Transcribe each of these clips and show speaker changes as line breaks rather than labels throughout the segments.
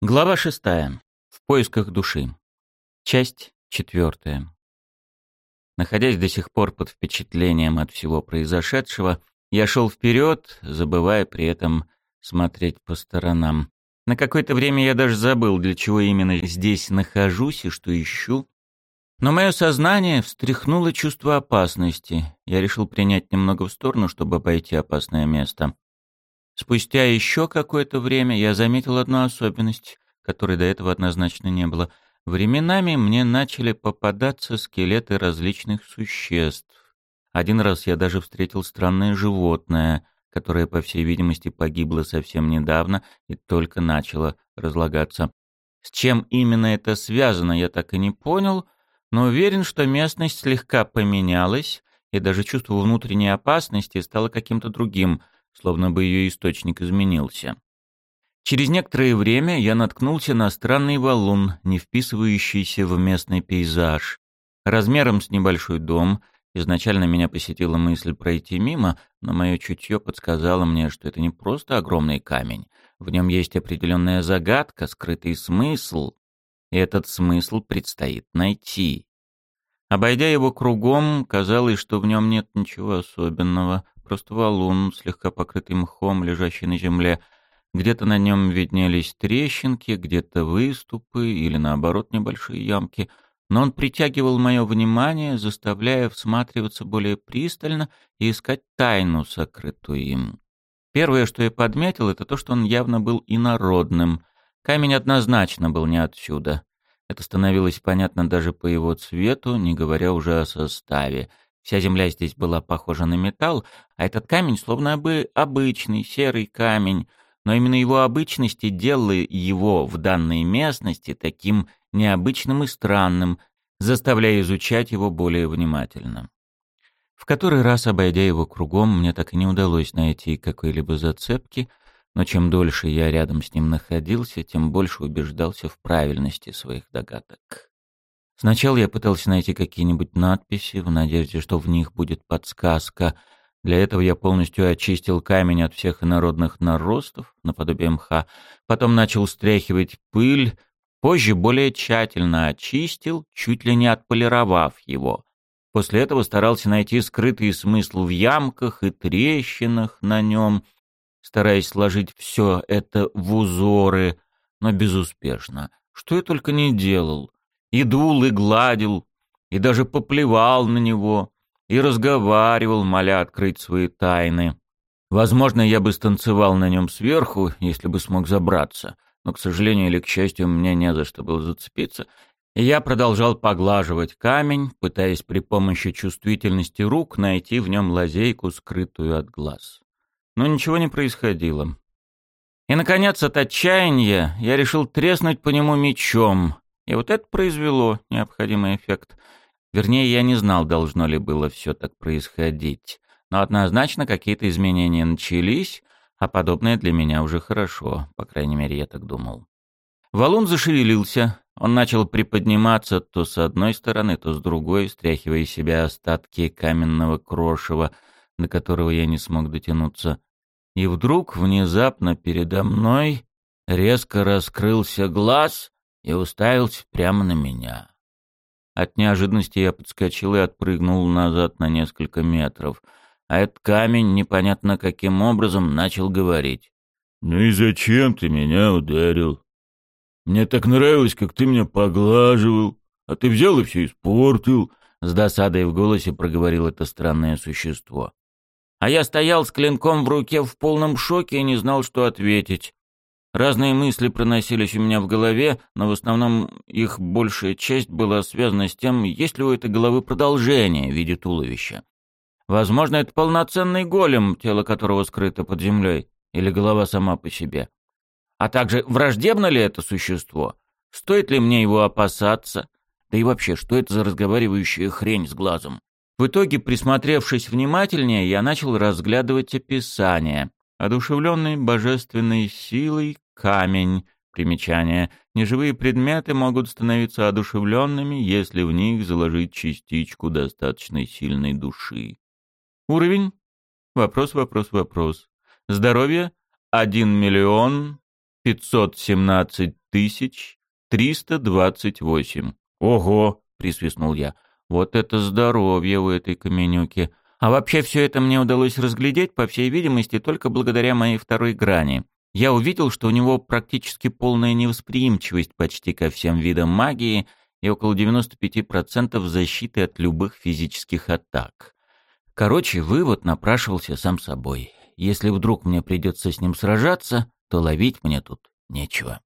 Глава шестая. В поисках души. Часть четвертая. Находясь до сих пор под впечатлением от всего произошедшего, я шел вперед, забывая при этом смотреть по сторонам. На какое-то время я даже забыл, для чего именно здесь нахожусь и что ищу. Но мое сознание встряхнуло чувство опасности. Я решил принять немного в сторону, чтобы обойти опасное место. Спустя еще какое-то время я заметил одну особенность, которой до этого однозначно не было. Временами мне начали попадаться скелеты различных существ. Один раз я даже встретил странное животное, которое, по всей видимости, погибло совсем недавно и только начало разлагаться. С чем именно это связано, я так и не понял, но уверен, что местность слегка поменялась, и даже чувство внутренней опасности стало каким-то другим — словно бы ее источник изменился. Через некоторое время я наткнулся на странный валун, не вписывающийся в местный пейзаж. Размером с небольшой дом, изначально меня посетила мысль пройти мимо, но мое чутье подсказало мне, что это не просто огромный камень. В нем есть определенная загадка, скрытый смысл, и этот смысл предстоит найти. Обойдя его кругом, казалось, что в нем нет ничего особенного, просто валун, слегка покрытый мхом, лежащий на земле. Где-то на нем виднелись трещинки, где-то выступы или, наоборот, небольшие ямки. Но он притягивал мое внимание, заставляя всматриваться более пристально и искать тайну, сокрытую им. Первое, что я подметил, это то, что он явно был инородным. Камень однозначно был не отсюда. Это становилось понятно даже по его цвету, не говоря уже о составе. Вся земля здесь была похожа на металл, а этот камень словно бы обычный серый камень, но именно его обычность и делала его в данной местности таким необычным и странным, заставляя изучать его более внимательно. В который раз, обойдя его кругом, мне так и не удалось найти какой-либо зацепки, но чем дольше я рядом с ним находился, тем больше убеждался в правильности своих догадок. Сначала я пытался найти какие-нибудь надписи в надежде, что в них будет подсказка. Для этого я полностью очистил камень от всех инородных наростов, наподобие мха. Потом начал стряхивать пыль, позже более тщательно очистил, чуть ли не отполировав его. После этого старался найти скрытый смысл в ямках и трещинах на нем, стараясь сложить все это в узоры, но безуспешно. Что я только не делал — и дул, и гладил, и даже поплевал на него, и разговаривал, моля открыть свои тайны. Возможно, я бы станцевал на нем сверху, если бы смог забраться, но, к сожалению или к счастью, мне не за что было зацепиться, и я продолжал поглаживать камень, пытаясь при помощи чувствительности рук найти в нем лазейку, скрытую от глаз. Но ничего не происходило. И, наконец, от отчаяния я решил треснуть по нему мечом — и вот это произвело необходимый эффект. Вернее, я не знал, должно ли было все так происходить. Но однозначно какие-то изменения начались, а подобное для меня уже хорошо, по крайней мере, я так думал. Валун зашевелился, он начал приподниматься то с одной стороны, то с другой, стряхивая из себя остатки каменного крошева, до которого я не смог дотянуться. И вдруг внезапно передо мной резко раскрылся глаз, и уставился прямо на меня. От неожиданности я подскочил и отпрыгнул назад на несколько метров, а этот камень непонятно каким образом начал говорить.
«Ну и зачем ты меня ударил? Мне так нравилось, как ты меня поглаживал, а ты взял и все испортил», — с досадой в голосе проговорил это странное существо.
А я стоял с клинком в руке в полном шоке и не знал, что ответить. Разные мысли проносились у меня в голове, но в основном их большая часть была связана с тем, есть ли у этой головы продолжение в виде туловища. Возможно, это полноценный голем, тело которого скрыто под землей, или голова сама по себе. А также, враждебно ли это существо? Стоит ли мне его опасаться? Да и вообще, что это за разговаривающая хрень с глазом? В итоге, присмотревшись внимательнее, я начал разглядывать описание. Одушевленный божественной силой камень. Примечание. Неживые предметы могут становиться одушевленными, если в них заложить частичку достаточно сильной души. Уровень? Вопрос, вопрос, вопрос. Здоровье? Один миллион 517 тысяч 328. Ого, присвистнул я. Вот это здоровье у этой каменюки. А вообще все это мне удалось разглядеть, по всей видимости, только благодаря моей второй грани. Я увидел, что у него практически полная невосприимчивость почти ко всем видам магии и около 95% защиты от любых физических атак. Короче, вывод напрашивался сам собой. Если вдруг мне придется с ним сражаться, то ловить мне тут нечего.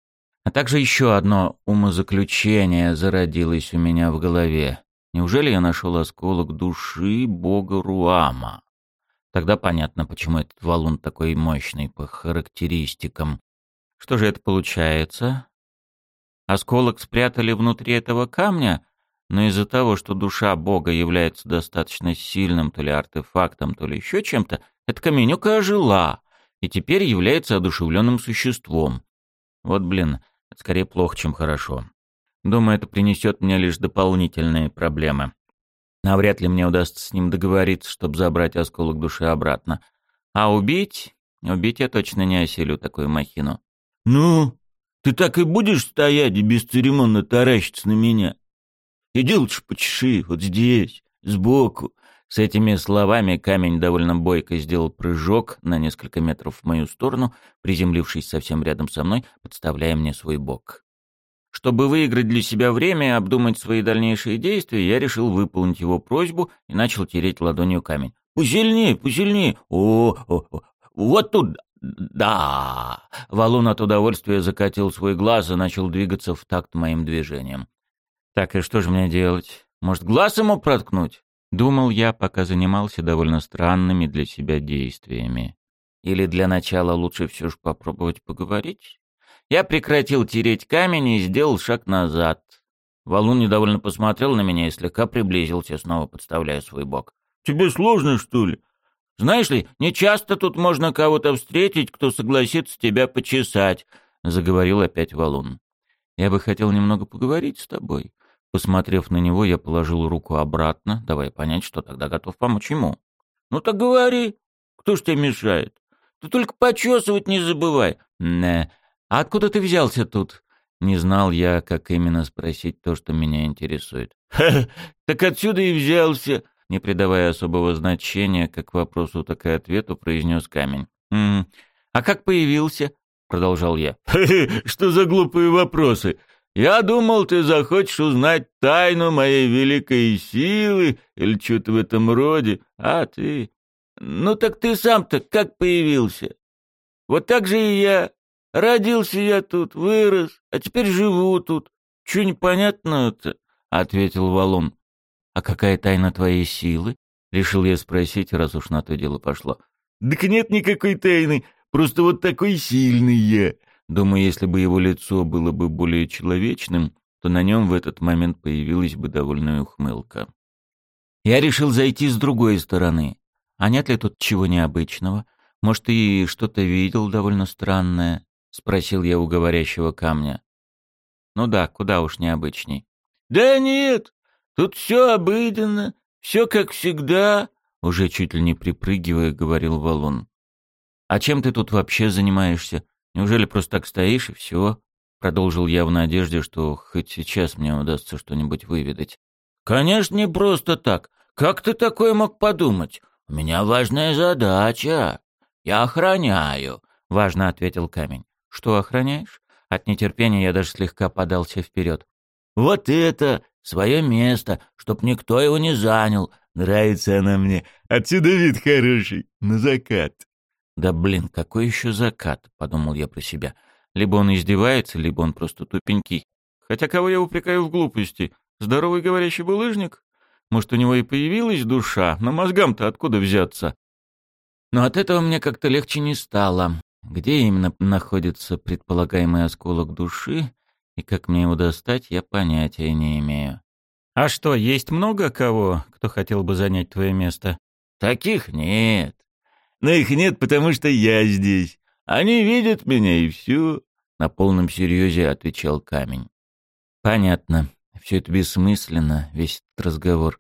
А также еще одно умозаключение зародилось у меня в голове. Неужели я нашел осколок души бога Руама? Тогда понятно, почему этот валун такой мощный по характеристикам. Что же это получается? Осколок спрятали внутри этого камня, но из-за того, что душа бога является достаточно сильным то ли артефактом, то ли еще чем-то, эта каменюка ожила и теперь является одушевленным существом. Вот, блин, это скорее плохо, чем хорошо. Думаю, это принесет мне лишь дополнительные проблемы. Навряд ли мне удастся с ним договориться, чтобы забрать осколок души обратно. А убить? Убить я точно не осилю такую махину.
«Ну, ты так и будешь стоять и бесцеремонно таращиться на меня? Иди лучше почеши, вот здесь, сбоку».
С этими словами камень довольно бойко сделал прыжок на несколько метров в мою сторону, приземлившись совсем рядом со мной, подставляя мне свой бок. Чтобы выиграть для себя время и обдумать свои дальнейшие действия, я решил выполнить его просьбу и начал тереть ладонью камень.
«Посильнее, посильнее! О, о, о вот тут, да!»
Валун от удовольствия закатил свой глаз и начал двигаться в такт моим движением. «Так, и что же мне делать? Может, глаз ему проткнуть?» Думал я, пока занимался довольно странными для себя действиями. Или для начала лучше все же попробовать поговорить? Я прекратил тереть камень и сделал шаг назад. Валун недовольно посмотрел на меня и слегка приблизился, снова подставляя свой бок.
«Тебе сложно, что ли?
Знаешь ли, не часто тут можно кого-то встретить, кто согласится тебя почесать», — заговорил опять Валун. «Я бы хотел немного поговорить с тобой». Посмотрев на него, я положил руку обратно, давая понять, что тогда готов помочь ему.
«Ну так говори. Кто ж тебе мешает? Ты только почесывать не забывай».
«Не, «А откуда ты взялся тут?» Не знал я, как именно спросить то, что меня интересует.
«Ха, так отсюда и взялся!»
Не придавая особого значения как вопросу, так и ответу, произнес камень. «М -м, «А как появился?» — продолжал я.
«Что за глупые вопросы? Я думал, ты захочешь узнать тайну моей великой силы или что-то в этом роде, а ты... Ну так ты сам-то как появился? Вот так же и я. Родился я тут, вырос, а теперь живу тут. Чё непонятно-то? — ответил Валун.
— А какая тайна твоей силы? — решил я спросить, раз уж на то дело пошло.
— Так нет никакой тайны, просто вот такой сильный я.
Думаю, если бы его лицо было бы более человечным, то на нем в этот момент появилась бы довольная ухмылка. Я решил зайти с другой стороны. А нет ли тут чего необычного? Может, и что-то видел довольно странное? — спросил я у говорящего камня. «Ну да, куда уж необычней».
«Да нет, тут все обыденно, все как всегда», —
уже чуть ли не припрыгивая, говорил валун. «А чем ты тут вообще занимаешься? Неужели просто так стоишь и все?» Продолжил я в надежде, что хоть сейчас мне удастся что-нибудь выведать.
«Конечно, не просто так. Как ты такое мог подумать? У меня важная задача. Я охраняю», —
важно ответил камень. «Что охраняешь?» От нетерпения я даже слегка подался вперед.
«Вот это! Свое место, чтоб никто его не занял. Нравится она мне. Отсюда вид хороший. На закат».
«Да блин, какой еще закат?» — подумал я про себя. Либо он издевается, либо он просто тупенький. Хотя кого я упрекаю в глупости? Здоровый говорящий булыжник? Может, у него и появилась душа, но мозгам-то откуда взяться? Но от этого мне как-то легче не стало. Где именно находится предполагаемый осколок души и как мне его достать, я понятия не имею. А что, есть много кого, кто хотел бы занять твое место?
Таких нет. Но их нет, потому что я здесь. Они видят меня и все.
На полном серьезе отвечал камень. Понятно. Все это бессмысленно, весь этот разговор.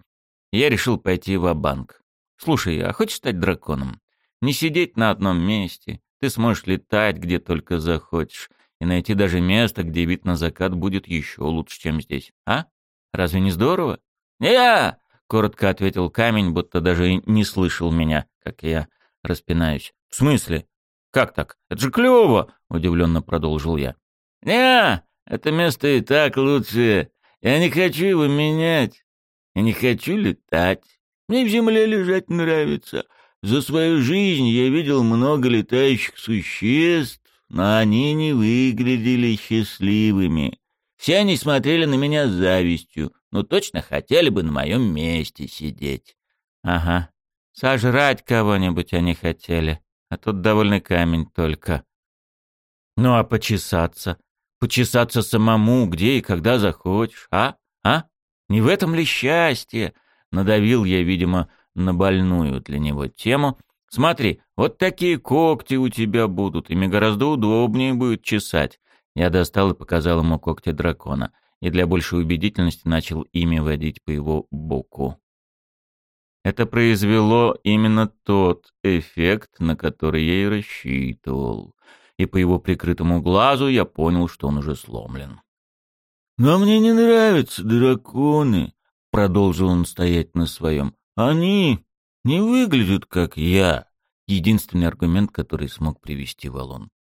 Я решил пойти в банк Слушай, а хочешь стать драконом? Не сидеть на одном месте, ты сможешь летать где только захочешь. и найти даже место, где вид на закат будет еще лучше, чем здесь. А? Разве не здорово? «Я!» — коротко ответил камень, будто даже и не слышал меня, как я распинаюсь. «В смысле? Как так? Это же клево!» — удивленно продолжил я.
«Не, это место и так лучше. Я не хочу его менять. Я не хочу летать. Мне в земле лежать нравится. За свою жизнь я видел много летающих существ, но они не выглядели счастливыми. Все они смотрели на меня с завистью, но точно хотели бы на моем месте сидеть.
Ага, сожрать кого-нибудь они хотели, а тут довольный камень только. Ну а почесаться? Почесаться самому, где и когда захочешь, а? А? Не в этом ли счастье? Надавил я, видимо, на больную для него тему — Смотри, вот такие когти у тебя будут, ими гораздо удобнее будет чесать. Я достал и показал ему когти дракона, и для большей убедительности начал ими водить по его боку. Это произвело именно тот эффект, на который я и рассчитывал. И по его прикрытому глазу я понял, что он уже сломлен.
«Но мне не нравятся драконы», — продолжил он стоять на своем. «Они не выглядят, как я. Единственный аргумент, который смог привести Валон.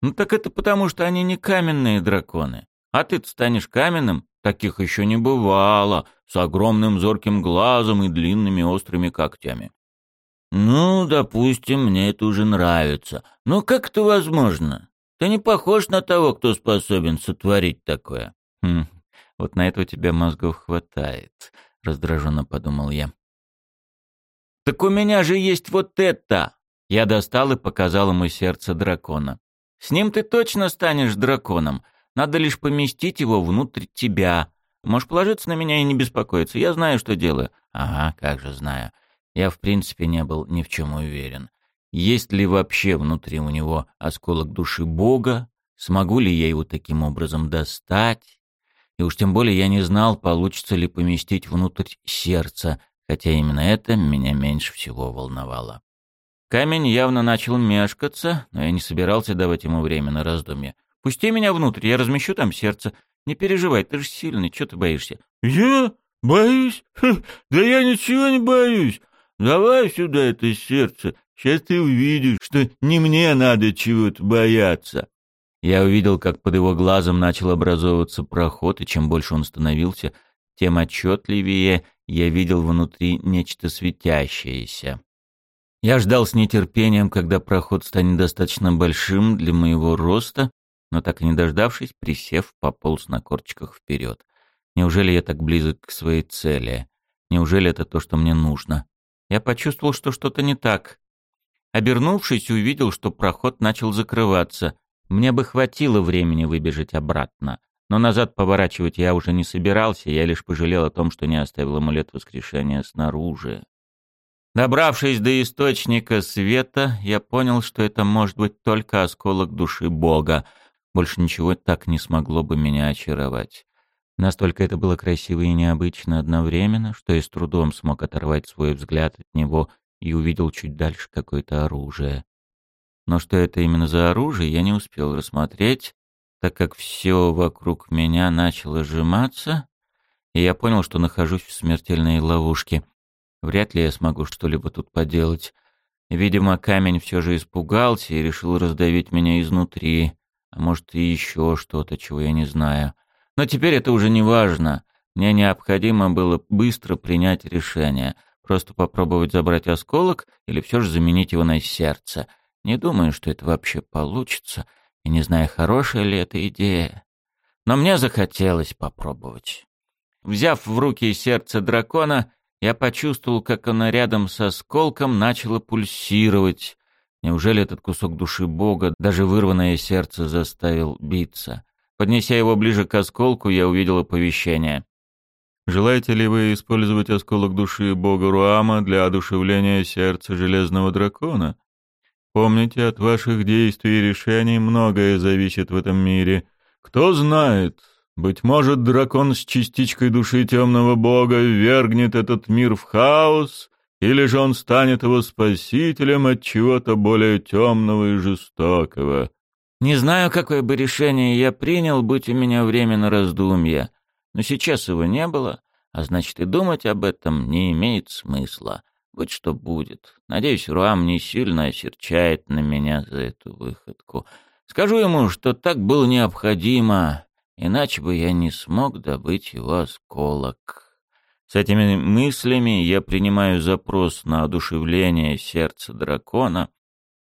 Ну так это потому, что они не каменные драконы. А ты станешь каменным? Таких еще не бывало, с огромным зорким глазом и длинными острыми когтями.
Ну, допустим, мне это уже нравится. Но как это возможно? Ты не похож на того, кто способен сотворить такое.
Хм, вот на это у тебя мозгов хватает, раздраженно подумал я. «Так у меня же есть вот это!» Я достал и показал ему сердце дракона. «С ним ты точно станешь драконом. Надо лишь поместить его внутрь тебя. Можешь положиться на меня и не беспокоиться. Я знаю, что делаю». «Ага, как же знаю. Я в принципе не был ни в чем уверен. Есть ли вообще внутри у него осколок души Бога? Смогу ли я его таким образом достать? И уж тем более я не знал, получится ли поместить внутрь сердца, хотя именно это меня меньше всего волновало. Камень явно начал мешкаться, но я не собирался давать ему время на раздумье. «Пусти меня внутрь, я размещу там сердце. Не переживай, ты же сильный, чего ты боишься?»
«Я? Боюсь? Ха, да я ничего не боюсь. Давай сюда это сердце, сейчас ты увидишь, что не мне надо чего-то бояться».
Я увидел, как под его глазом начал образовываться проход, и чем больше он становился, тем отчетливее я видел внутри нечто светящееся. Я ждал с нетерпением, когда проход станет достаточно большим для моего роста, но так и не дождавшись, присев, пополз на корчиках вперед. Неужели я так близок к своей цели? Неужели это то, что мне нужно? Я почувствовал, что что-то не так. Обернувшись, увидел, что проход начал закрываться. Мне бы хватило времени выбежать обратно. Но назад поворачивать я уже не собирался, я лишь пожалел о том, что не оставил амулет воскрешения снаружи. Добравшись до источника света, я понял, что это может быть только осколок души Бога. Больше ничего так не смогло бы меня очаровать. Настолько это было красиво и необычно одновременно, что я с трудом смог оторвать свой взгляд от него и увидел чуть дальше какое-то оружие. Но что это именно за оружие, я не успел рассмотреть, так как все вокруг меня начало сжиматься, и я понял, что нахожусь в смертельной ловушке. Вряд ли я смогу что-либо тут поделать. Видимо, камень все же испугался и решил раздавить меня изнутри, а может и еще что-то, чего я не знаю. Но теперь это уже не важно. Мне необходимо было быстро принять решение, просто попробовать забрать осколок или все же заменить его на сердце. Не думаю, что это вообще получится — и не знаю, хорошая ли эта идея. Но мне захотелось попробовать. Взяв в руки сердце дракона, я почувствовал, как оно рядом со осколком начало пульсировать. Неужели этот кусок души Бога, даже вырванное сердце, заставил биться? Поднеся его ближе к осколку, я увидел оповещение.
«Желаете ли вы использовать осколок души Бога Руама для одушевления сердца Железного Дракона? Помните, от ваших действий и решений многое зависит в этом мире. Кто знает, быть может, дракон с частичкой души темного бога ввергнет этот мир в хаос, или же он станет его спасителем от чего-то более темного и жестокого.
Не знаю, какое бы решение я принял, будь у меня время на раздумья, но сейчас его не было, а значит и думать об этом не имеет смысла. Вот что будет. Надеюсь, Руам не сильно осерчает на меня за эту выходку. Скажу ему, что так было необходимо, иначе бы я не смог добыть его осколок. С этими мыслями я принимаю запрос на одушевление сердца дракона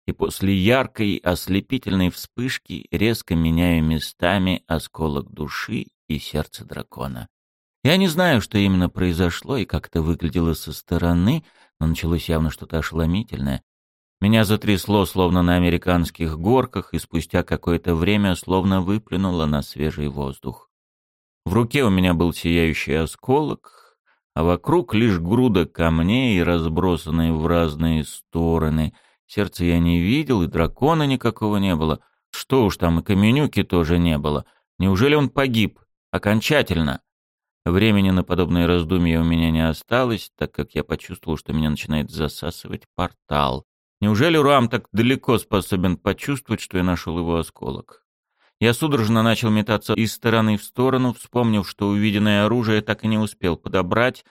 и после яркой ослепительной вспышки резко меняю местами осколок души и сердце дракона. Я не знаю, что именно произошло и как это выглядело со стороны, но началось явно что-то ошеломительное. Меня затрясло, словно на американских горках, и спустя какое-то время словно выплюнуло на свежий воздух. В руке у меня был сияющий осколок, а вокруг лишь груда камней, разбросанные в разные стороны. Сердца я не видел, и дракона никакого не было. Что уж там, и каменюки тоже не было. Неужели он погиб? Окончательно? Времени на подобные раздумья у меня не осталось, так как я почувствовал, что меня начинает засасывать портал. Неужели Руам так далеко способен почувствовать, что я нашел его осколок? Я судорожно начал метаться из стороны в сторону, вспомнив, что увиденное оружие так и не успел подобрать,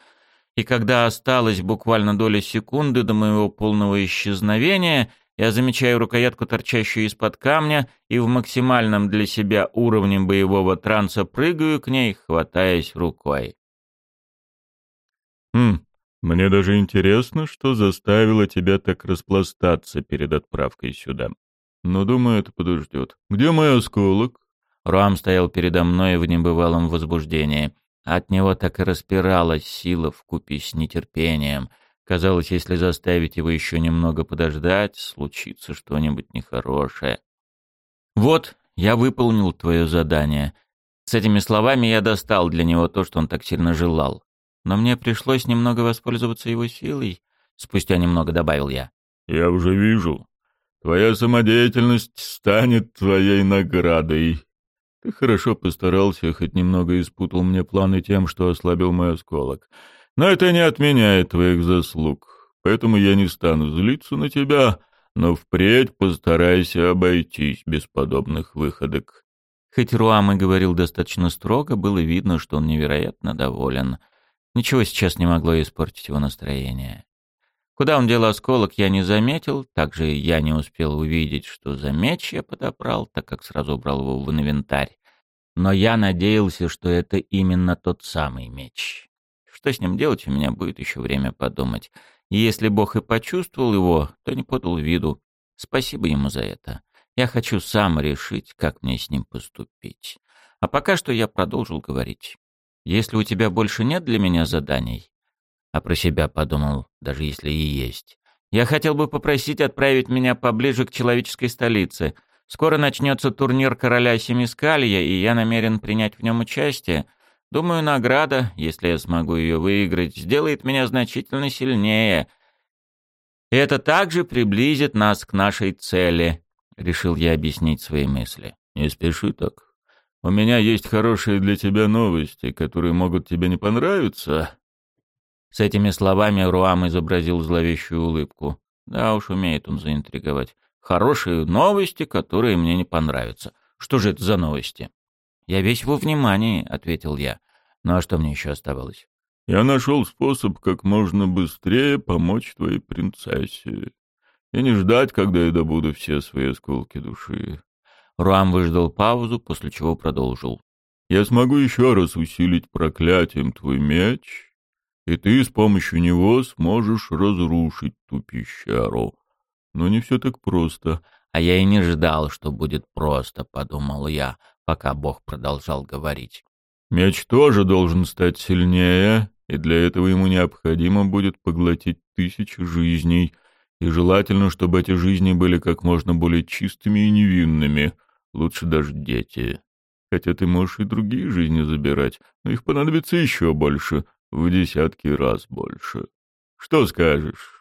и когда осталось буквально доля секунды до моего полного исчезновения, я замечаю рукоятку, торчащую из-под камня, и в максимальном для себя уровне боевого транса прыгаю к ней, хватаясь рукой.
«Хм, мне даже интересно, что заставило тебя так распластаться перед отправкой сюда. Но, думаю, это подождет. Где мой осколок?»
Руам стоял передо мной в небывалом возбуждении. От него так и распиралась сила вкупе с нетерпением. Казалось, если заставить его еще немного подождать, случится что-нибудь нехорошее. «Вот, я выполнил твое задание». С этими словами я достал для него то, что он так сильно желал но мне пришлось немного воспользоваться его силой. Спустя немного добавил я.
«Я уже вижу. Твоя самодеятельность станет твоей наградой. Ты хорошо постарался, хоть немного испутал мне планы тем, что ослабил мой осколок. Но это не отменяет твоих заслуг, поэтому я не стану злиться на тебя, но впредь постарайся обойтись без подобных выходок».
Хоть Руам и говорил достаточно строго, было видно, что он невероятно доволен — Ничего сейчас не могло испортить его настроение. Куда он дел осколок, я не заметил, также я не успел увидеть, что за меч я подобрал, так как сразу убрал его в инвентарь. Но я надеялся, что это именно тот самый меч. Что с ним делать, у меня будет еще время подумать. И если Бог и почувствовал его, то не подал виду. Спасибо ему за это. Я хочу сам решить, как мне с ним поступить. А пока что я продолжил говорить. Если у тебя больше нет для меня заданий, а про себя подумал, даже если и есть, я хотел бы попросить отправить меня поближе к человеческой столице. Скоро начнется турнир короля Семискалья, и я намерен принять в нем участие. Думаю, награда, если я смогу ее выиграть, сделает меня значительно сильнее. И это также приблизит нас к нашей цели, — решил я объяснить свои мысли.
«Не спеши так. У меня есть хорошие для тебя новости, которые могут тебе не понравиться».
С этими словами Руам изобразил зловещую улыбку. Да уж, умеет он заинтриговать. «Хорошие новости, которые мне не понравятся. Что же это за новости?» «Я весь во внимании», — ответил я. «Ну а что мне еще оставалось?»
«Я нашел способ как можно быстрее помочь твоей принцессе. И не ждать, когда я добуду все свои осколки души.
Руам выждал паузу, после чего продолжил.
«Я смогу еще раз усилить проклятием твой меч, и ты с помощью него сможешь разрушить ту пещеру. Но не все так просто».
«А я и не ждал, что будет просто», — подумал я, пока Бог продолжал говорить.
«Меч тоже должен стать сильнее, и для этого ему необходимо будет поглотить тысячи жизней, и желательно, чтобы эти жизни были как можно более чистыми и невинными». Лучше даже дети. Хотя ты можешь и другие жизни забирать, но их понадобится еще больше, в десятки раз больше. Что скажешь?